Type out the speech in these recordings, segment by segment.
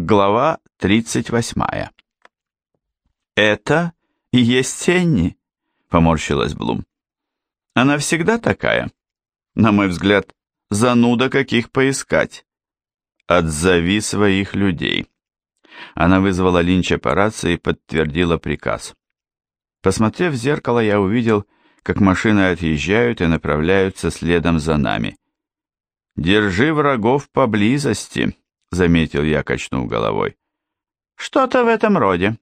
Глава 38. «Это и есть Сенни», — поморщилась Блум. «Она всегда такая. На мой взгляд, зануда каких поискать. Отзови своих людей». Она вызвала Линча по рации и подтвердила приказ. Посмотрев в зеркало, я увидел, как машины отъезжают и направляются следом за нами. «Держи врагов поблизости», — заметил я, качнув головой. «Что-то в этом роде».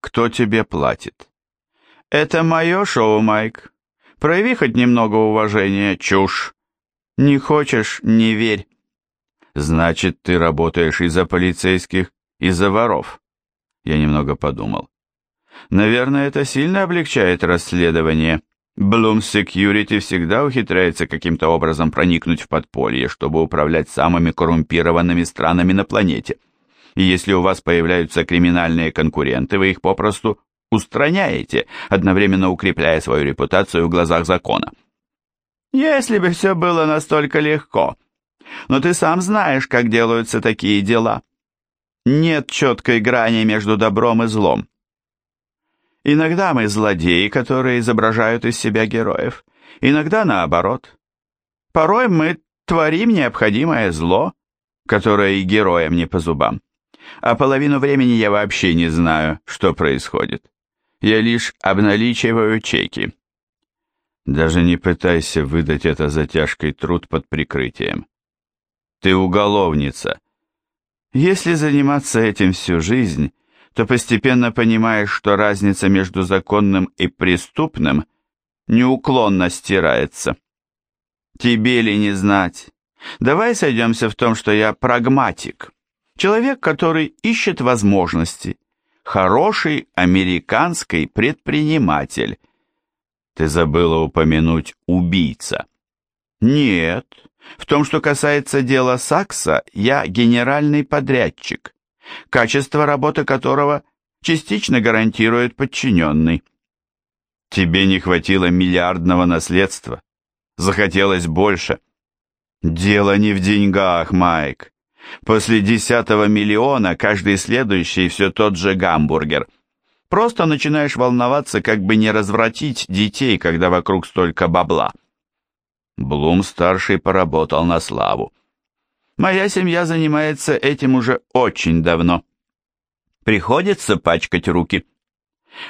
«Кто тебе платит?» «Это мое шоу, Майк. Прояви хоть немного уважения, чушь. Не хочешь — не верь». «Значит, ты работаешь из-за полицейских, из-за воров?» Я немного подумал. «Наверное, это сильно облегчает расследование». Bloom Security всегда ухитряется каким-то образом проникнуть в подполье, чтобы управлять самыми коррумпированными странами на планете. И если у вас появляются криминальные конкуренты, вы их попросту устраняете, одновременно укрепляя свою репутацию в глазах закона. Если бы все было настолько легко. Но ты сам знаешь, как делаются такие дела. Нет четкой грани между добром и злом. Иногда мы злодеи, которые изображают из себя героев, иногда наоборот. Порой мы творим необходимое зло, которое и героям не по зубам. А половину времени я вообще не знаю, что происходит. Я лишь обналичиваю чеки. Даже не пытайся выдать это за тяжкий труд под прикрытием. Ты уголовница. Если заниматься этим всю жизнь, то постепенно понимаешь, что разница между законным и преступным неуклонно стирается. Тебе ли не знать? Давай сойдемся в том, что я прагматик. Человек, который ищет возможности. Хороший американский предприниматель. Ты забыла упомянуть убийца. Нет, в том, что касается дела Сакса, я генеральный подрядчик качество работы которого частично гарантирует подчиненный. Тебе не хватило миллиардного наследства. Захотелось больше. Дело не в деньгах, Майк. После десятого миллиона каждый следующий все тот же гамбургер. Просто начинаешь волноваться, как бы не развратить детей, когда вокруг столько бабла. Блум-старший поработал на славу. Моя семья занимается этим уже очень давно. Приходится пачкать руки.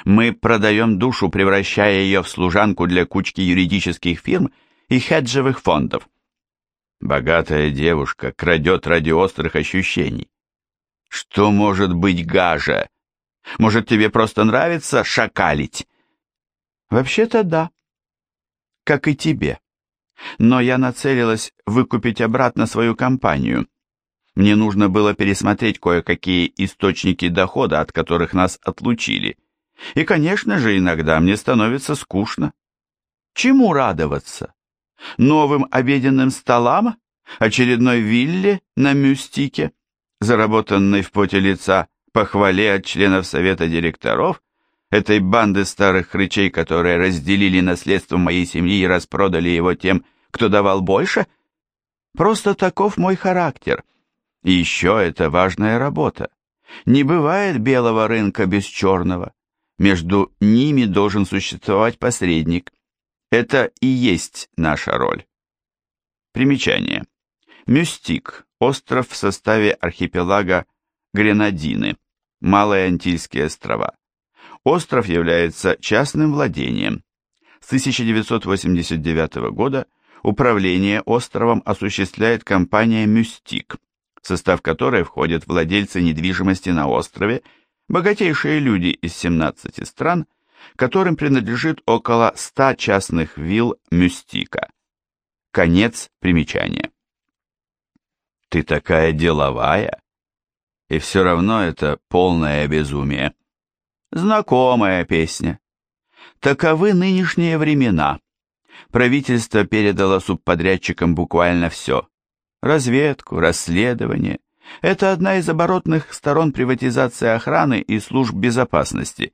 Мы продаем душу, превращая ее в служанку для кучки юридических фирм и хеджевых фондов. Богатая девушка крадет ради острых ощущений. Что может быть гаже? Может, тебе просто нравится шакалить? Вообще-то да. Как и тебе но я нацелилась выкупить обратно свою компанию. Мне нужно было пересмотреть кое-какие источники дохода, от которых нас отлучили. И, конечно же, иногда мне становится скучно. Чему радоваться? Новым обеденным столам? Очередной вилле на Мюстике? Заработанной в поте лица похвале от членов совета директоров? Этой банды старых хрычей, которые разделили наследство моей семьи и распродали его тем, кто давал больше? Просто таков мой характер. И еще это важная работа. Не бывает белого рынка без черного. Между ними должен существовать посредник. Это и есть наша роль. Примечание. Мюстик. Остров в составе архипелага Гренадины. Малые Антильские острова. Остров является частным владением. С 1989 года управление островом осуществляет компания «Мюстик», в состав которой входят владельцы недвижимости на острове, богатейшие люди из 17 стран, которым принадлежит около 100 частных вилл «Мюстика». Конец примечания. «Ты такая деловая!» И все равно это полное безумие. Знакомая песня. Таковы нынешние времена. Правительство передало субподрядчикам буквально все. Разведку, расследование. Это одна из оборотных сторон приватизации охраны и служб безопасности.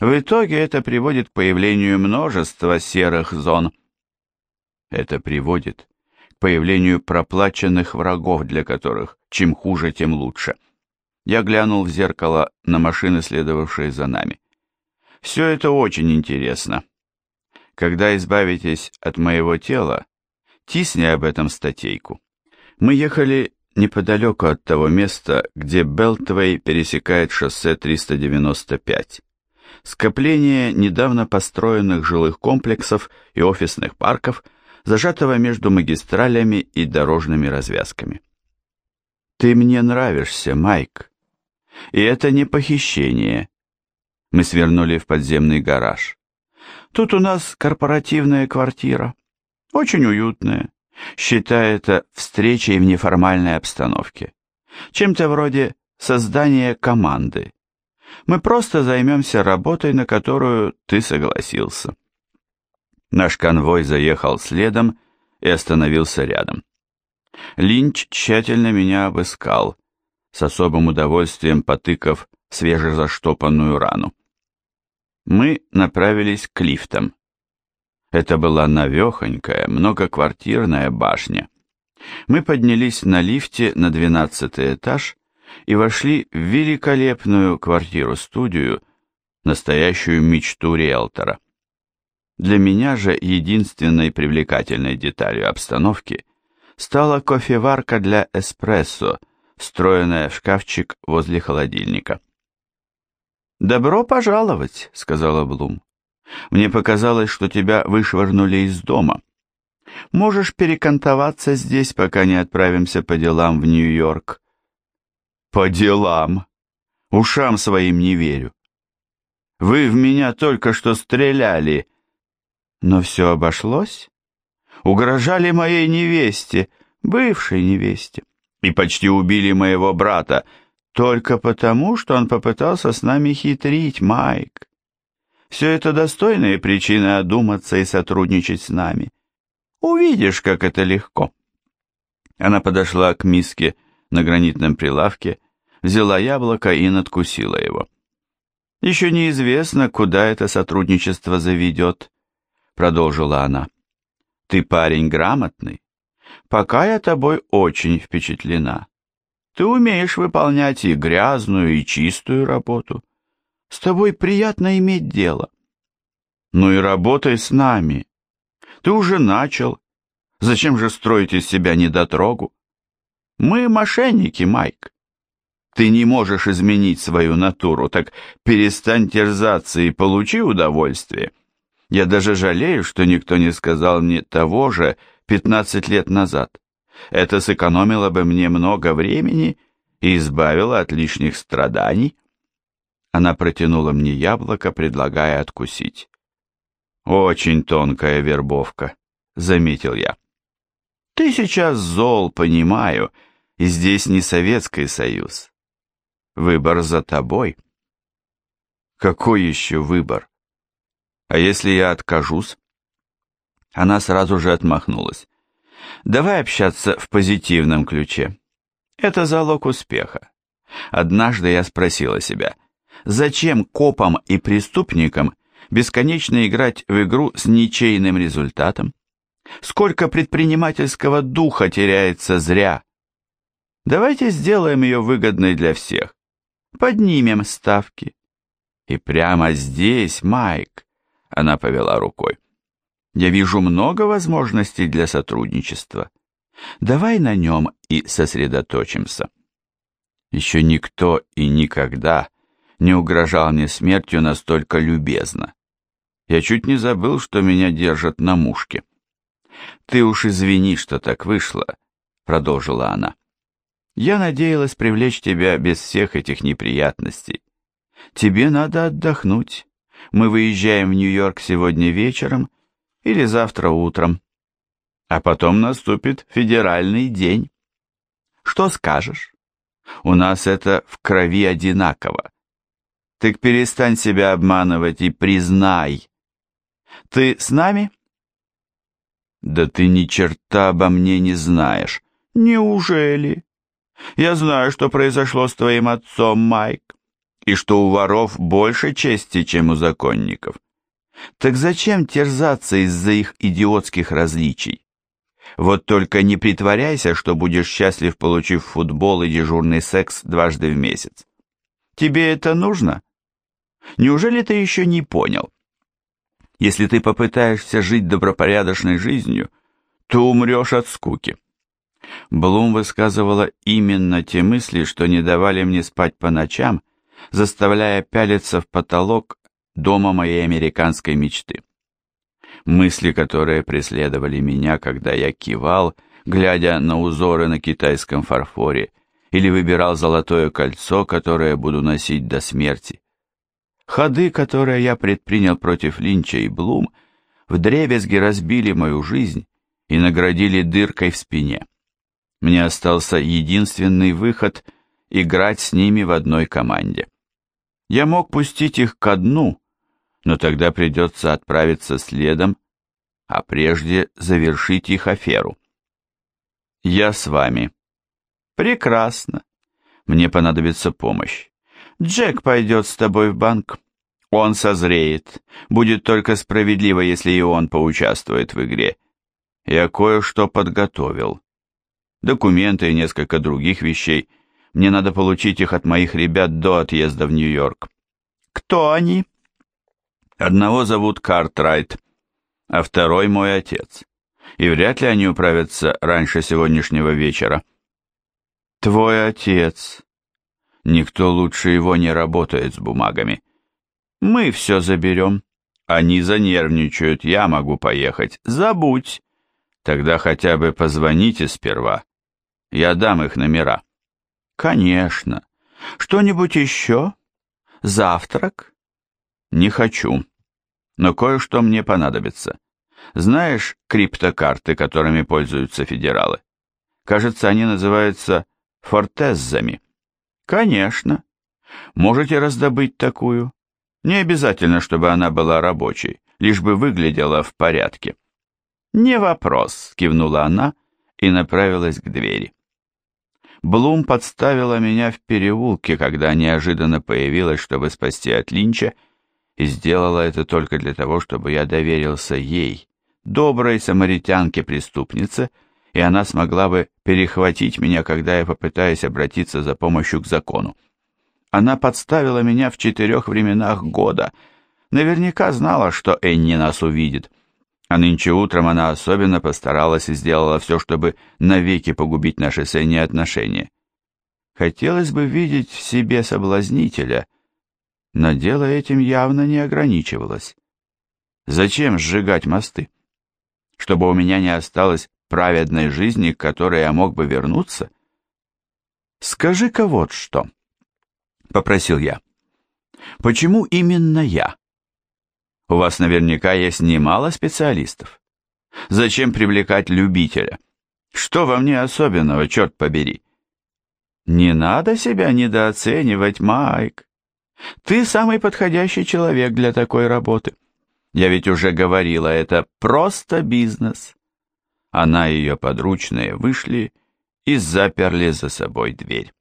В итоге это приводит к появлению множества серых зон. Это приводит к появлению проплаченных врагов, для которых чем хуже, тем лучше. Я глянул в зеркало на машины, следовавшие за нами. Все это очень интересно. Когда избавитесь от моего тела, тисни об этом статейку. Мы ехали неподалеку от того места, где Белтвей пересекает шоссе 395. Скопление недавно построенных жилых комплексов и офисных парков, зажатого между магистралями и дорожными развязками. «Ты мне нравишься, Майк. И это не похищение». Мы свернули в подземный гараж. «Тут у нас корпоративная квартира. Очень уютная считая это встречей в неформальной обстановке. Чем-то вроде создания команды. Мы просто займемся работой, на которую ты согласился. Наш конвой заехал следом и остановился рядом. Линч тщательно меня обыскал, с особым удовольствием потыкав свежезаштопанную рану. Мы направились к лифтам. Это была навехонькая, многоквартирная башня. Мы поднялись на лифте на двенадцатый этаж и вошли в великолепную квартиру-студию, настоящую мечту риэлтора. Для меня же единственной привлекательной деталью обстановки стала кофеварка для эспрессо, встроенная в шкафчик возле холодильника. «Добро пожаловать», — сказала Блум. Мне показалось, что тебя вышвырнули из дома. Можешь перекантоваться здесь, пока не отправимся по делам в Нью-Йорк. По делам? Ушам своим не верю. Вы в меня только что стреляли. Но все обошлось. Угрожали моей невесте, бывшей невесте, и почти убили моего брата, только потому, что он попытался с нами хитрить, Майк. Все это достойные причины одуматься и сотрудничать с нами. Увидишь, как это легко. Она подошла к миске на гранитном прилавке, взяла яблоко и надкусила его. «Еще неизвестно, куда это сотрудничество заведет», — продолжила она. «Ты парень грамотный. Пока я тобой очень впечатлена. Ты умеешь выполнять и грязную, и чистую работу. С тобой приятно иметь дело. Ну и работай с нами. Ты уже начал. Зачем же строить из себя недотрогу? Мы мошенники, Майк. Ты не можешь изменить свою натуру, так перестань терзаться и получи удовольствие. Я даже жалею, что никто не сказал мне того же 15 лет назад. Это сэкономило бы мне много времени и избавило от лишних страданий. Она протянула мне яблоко, предлагая откусить. «Очень тонкая вербовка», — заметил я. «Ты сейчас зол, понимаю, и здесь не Советский Союз. Выбор за тобой». «Какой еще выбор? А если я откажусь?» Она сразу же отмахнулась. «Давай общаться в позитивном ключе. Это залог успеха. Однажды я спросила себя — Зачем копам и преступникам бесконечно играть в игру с ничейным результатом? Сколько предпринимательского духа теряется зря? Давайте сделаем ее выгодной для всех. Поднимем ставки. И прямо здесь, Майк, она повела рукой. Я вижу много возможностей для сотрудничества. Давай на нем и сосредоточимся. Еще никто и никогда не угрожал мне смертью настолько любезно. Я чуть не забыл, что меня держат на мушке. «Ты уж извини, что так вышло», — продолжила она. «Я надеялась привлечь тебя без всех этих неприятностей. Тебе надо отдохнуть. Мы выезжаем в Нью-Йорк сегодня вечером или завтра утром. А потом наступит федеральный день. Что скажешь? У нас это в крови одинаково. Так перестань себя обманывать и признай. Ты с нами? Да ты ни черта обо мне не знаешь. Неужели? Я знаю, что произошло с твоим отцом, Майк, и что у воров больше чести, чем у законников. Так зачем терзаться из-за их идиотских различий? Вот только не притворяйся, что будешь счастлив, получив футбол и дежурный секс дважды в месяц. Тебе это нужно? Неужели ты еще не понял? Если ты попытаешься жить добропорядочной жизнью, то умрешь от скуки. Блум высказывала именно те мысли, что не давали мне спать по ночам, заставляя пялиться в потолок дома моей американской мечты. Мысли, которые преследовали меня, когда я кивал, глядя на узоры на китайском фарфоре, или выбирал золотое кольцо, которое буду носить до смерти. Ходы, которые я предпринял против Линча и Блум, вдребезги разбили мою жизнь и наградили дыркой в спине. Мне остался единственный выход — играть с ними в одной команде. Я мог пустить их ко дну, но тогда придется отправиться следом, а прежде завершить их аферу. Я с вами. Прекрасно. Мне понадобится помощь. Джек пойдет с тобой в банк. Он созреет. Будет только справедливо, если и он поучаствует в игре. Я кое-что подготовил. Документы и несколько других вещей. Мне надо получить их от моих ребят до отъезда в Нью-Йорк. Кто они? Одного зовут Картрайт, а второй мой отец. И вряд ли они управятся раньше сегодняшнего вечера. Твой отец. Никто лучше его не работает с бумагами. Мы все заберем. Они занервничают, я могу поехать. Забудь. Тогда хотя бы позвоните сперва. Я дам их номера. Конечно. Что-нибудь еще? Завтрак? Не хочу. Но кое-что мне понадобится. Знаешь криптокарты, которыми пользуются федералы? Кажется, они называются фортеззами. Конечно. Можете раздобыть такую. Не обязательно, чтобы она была рабочей, лишь бы выглядела в порядке. Не вопрос, кивнула она и направилась к двери. Блум подставила меня в переулке, когда неожиданно появилась, чтобы спасти от Линча, и сделала это только для того, чтобы я доверился ей, доброй самаритянке-преступнице, и она смогла бы перехватить меня, когда я попытаюсь обратиться за помощью к закону. Она подставила меня в четырех временах года, наверняка знала, что Энни нас увидит. А нынче утром она особенно постаралась и сделала все, чтобы навеки погубить наши с Энни отношения. Хотелось бы видеть в себе соблазнителя — но дело этим явно не ограничивалось. Зачем сжигать мосты? Чтобы у меня не осталось праведной жизни, к которой я мог бы вернуться? «Скажи-ка вот что», — попросил я. «Почему именно я? У вас наверняка есть немало специалистов. Зачем привлекать любителя? Что во мне особенного, черт побери?» «Не надо себя недооценивать, Майк. Ты самый подходящий человек для такой работы. Я ведь уже говорила, это просто бизнес. Она и ее подручные вышли и заперли за собой дверь.